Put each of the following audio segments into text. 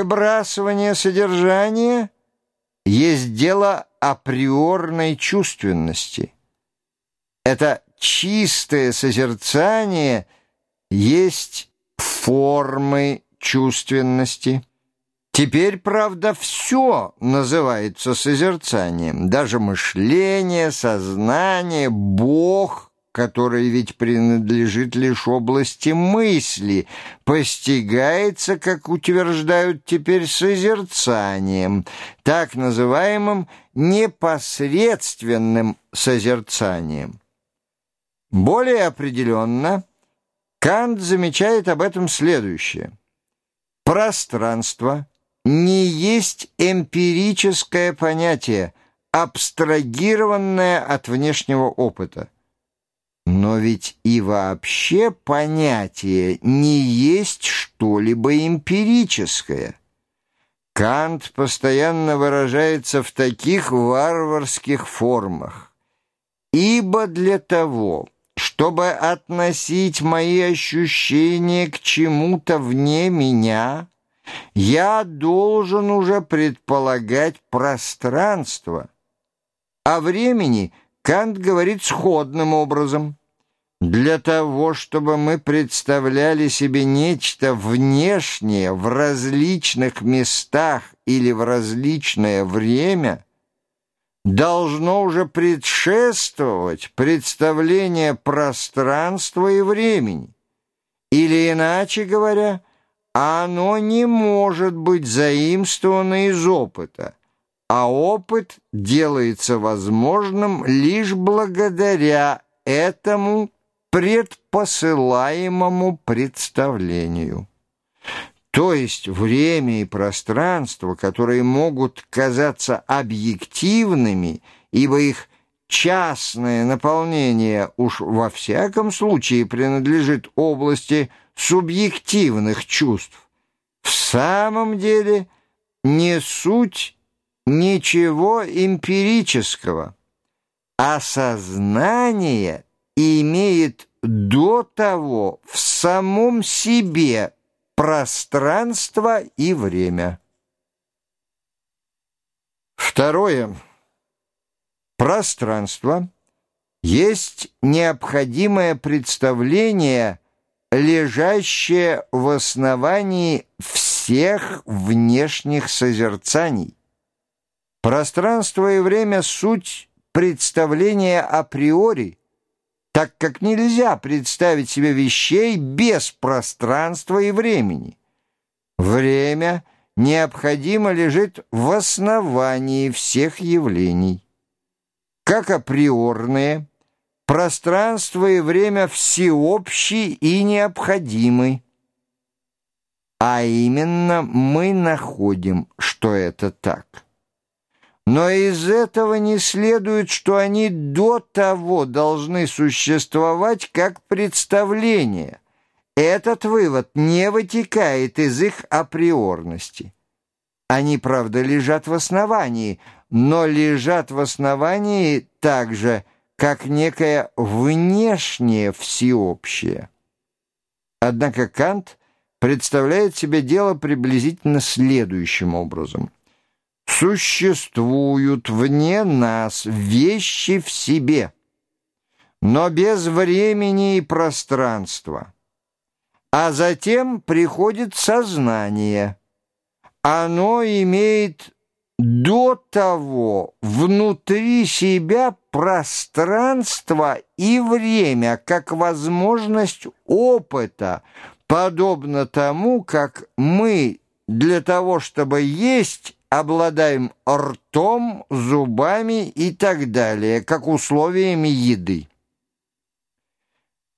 Выбрасывание содержания есть дело априорной чувственности. Это чистое созерцание есть формы чувственности. Теперь, правда, все называется созерцанием, даже мышление, сознание, Бог — который ведь принадлежит лишь области мысли, постигается, как утверждают теперь, созерцанием, так называемым непосредственным созерцанием. Более определенно, Кант замечает об этом следующее. Пространство не есть эмпирическое понятие, абстрагированное от внешнего опыта. Но ведь и вообще понятие не есть что-либо эмпирическое. Кант постоянно выражается в таких варварских формах. Ибо для того, чтобы относить мои ощущения к чему-то вне меня, я должен уже предполагать пространство. О времени Кант говорит сходным образом – для того, чтобы мы представляли себе нечто внешнее в различных местах или в различное время, должно уже предшествовать представление пространства и времени. Или, иначе говоря, оно не может быть заимствовано из опыта, а опыт делается возможным лишь благодаря этому предпосылаемому представлению. То есть время и пространство, которые могут казаться объективными, ибо их частное наполнение уж во всяком случае принадлежит области субъективных чувств, в самом деле не суть ничего эмпирического, а сознание – имеет до того в самом себе пространство и время. Второе. Пространство есть необходимое представление, лежащее в основании всех внешних созерцаний. Пространство и время — суть представления априори, так как нельзя представить себе вещей без пространства и времени. Время необходимо лежит в основании всех явлений. Как априорные, пространство и время всеобщие и необходимы. А именно мы находим, что это так. Но из этого не следует, что они до того должны существовать как представление. Этот вывод не вытекает из их априорности. Они, правда, лежат в основании, но лежат в основании так же, как некое внешнее всеобщее. Однако Кант представляет себе дело приблизительно следующим образом – Существуют вне нас вещи в себе, но без времени и пространства. А затем приходит сознание. Оно имеет до того внутри себя пространство и время, как возможность опыта, подобно тому, как мы для того, чтобы есть, обладаем ртом, зубами и так далее, как условиями еды.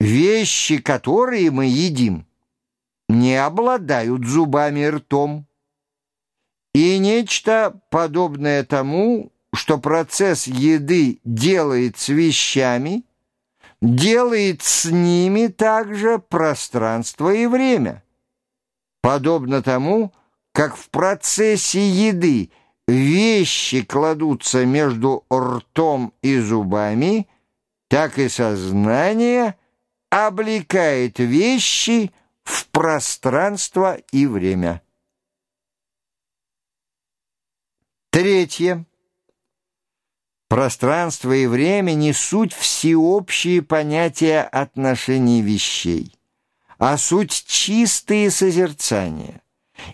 Вещи, которые мы едим, не обладают зубами и ртом. И нечто подобное тому, что процесс еды делает с вещами, делает с ними также пространство и время. Подобно тому, как в процессе еды вещи кладутся между ртом и зубами, так и сознание облекает вещи в пространство и время. Третье. Пространство и время не суть всеобщие понятия отношений вещей, а суть чистые созерцания.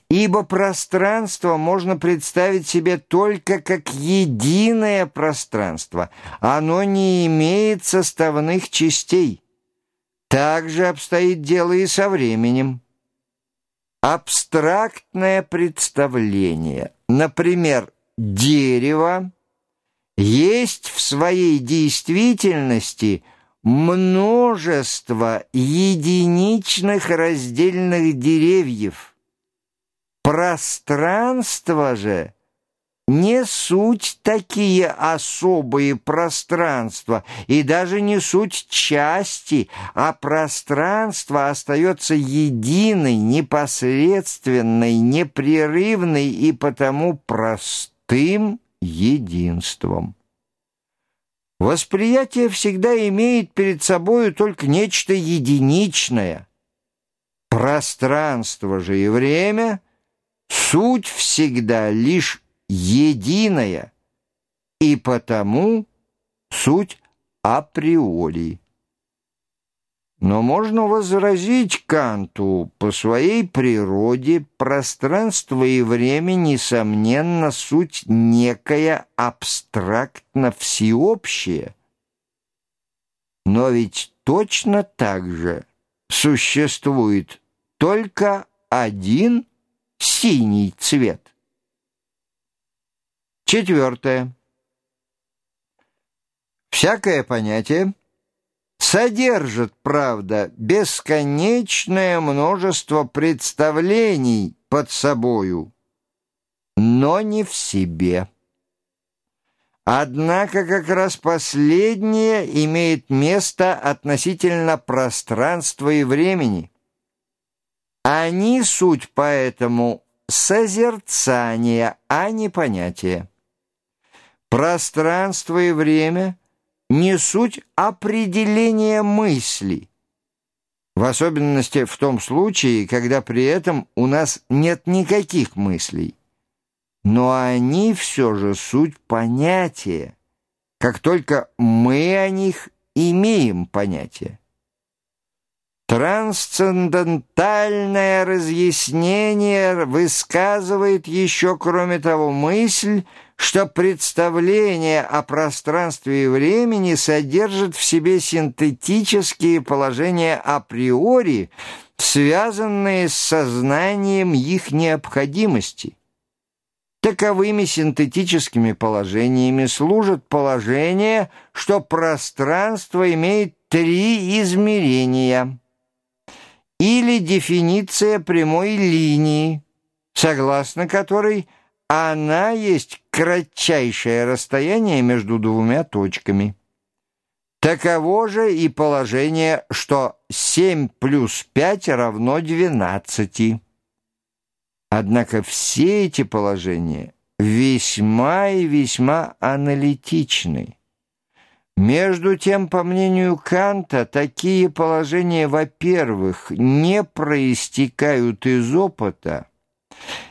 Ибо пространство можно представить себе только как единое пространство, оно не имеет составных частей. Так же обстоит дело и со временем. Абстрактное представление, например, дерево, есть в своей действительности множество единичных раздельных деревьев. Пространство же не суть такие особые пространства и даже не суть части, а пространство остается единой, непосредственной, непрерывной и потому простым, единством. Восприятие всегда имеет перед собой только нечто единичное. Пространство же и время — суть всегда лишь единая, и потому суть априори. Но можно возразить Канту, по своей природе пространство и время, несомненно, суть некая абстрактно всеобщее. Но ведь точно так же существует только один синий цвет. Четвертое. Всякое понятие содержит, правда, бесконечное множество представлений под собою, но не в себе. Однако как раз последнее имеет место относительно пространства и времени. Они суть поэтому созерцания, а не понятия. Пространство и время не суть определения мысли, в особенности в том случае, когда при этом у нас нет никаких мыслей. Но они все же суть понятия, как только мы о них имеем понятие. Трансцендентальное разъяснение высказывает еще, кроме того, мысль, что представление о пространстве и времени содержит в себе синтетические положения априори, связанные с сознанием их необходимости. Таковыми синтетическими положениями служат положения, что пространство имеет три измерения – или дефиниция прямой линии, согласно которой она есть кратчайшее расстояние между двумя точками. Таково же и положение, что 7 плюс 5 равно 12. Однако все эти положения весьма и весьма аналитичны. Между тем, по мнению Канта, такие положения, во-первых, не проистекают из опыта,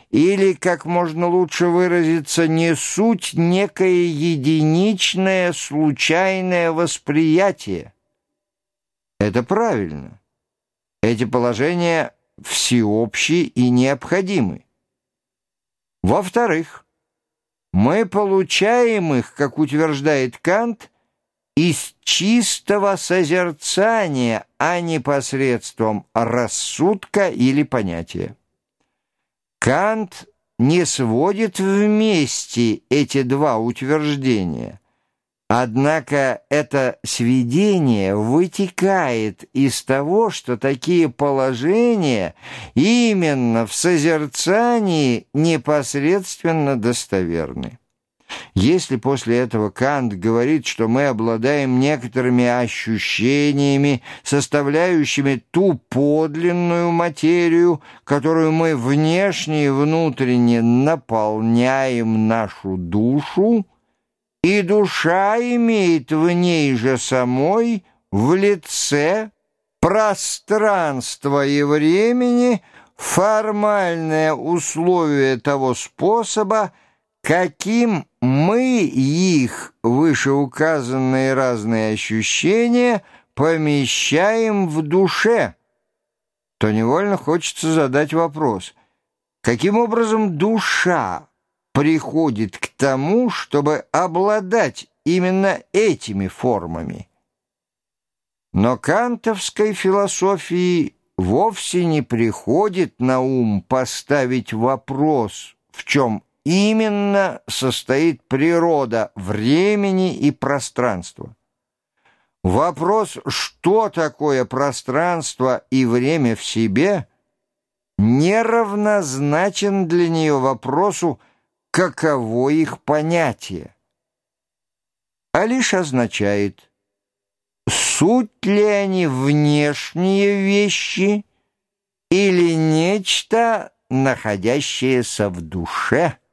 или, как можно лучше выразиться, не суть некое единичное случайное восприятие. Это правильно. Эти положения всеобщие и необходимы. Во-вторых, мы получаем их, как утверждает Кант, из чистого созерцания, а не посредством рассудка или понятия. Кант не сводит вместе эти два утверждения, однако это сведение вытекает из того, что такие положения именно в созерцании непосредственно достоверны. Если после этого Кант говорит, что мы обладаем некоторыми ощущениями, составляющими ту подлинную материю, которую мы внешне и внутренне наполняем нашу душу, и душа имеет в ней же самой в лице пространства и времени формальное условие того способа, каким мы их, вышеуказанные разные ощущения, помещаем в душе, то невольно хочется задать вопрос, каким образом душа приходит к тому, чтобы обладать именно этими формами. Но кантовской философии вовсе не приходит на ум поставить вопрос, в чем именно состоит природа времени и пространства. Вопрос, что такое пространство и время в себе, неравнозначен для нее вопросу, каково их понятие, а лишь означает, суть ли они внешние вещи или нечто, находящееся в душе –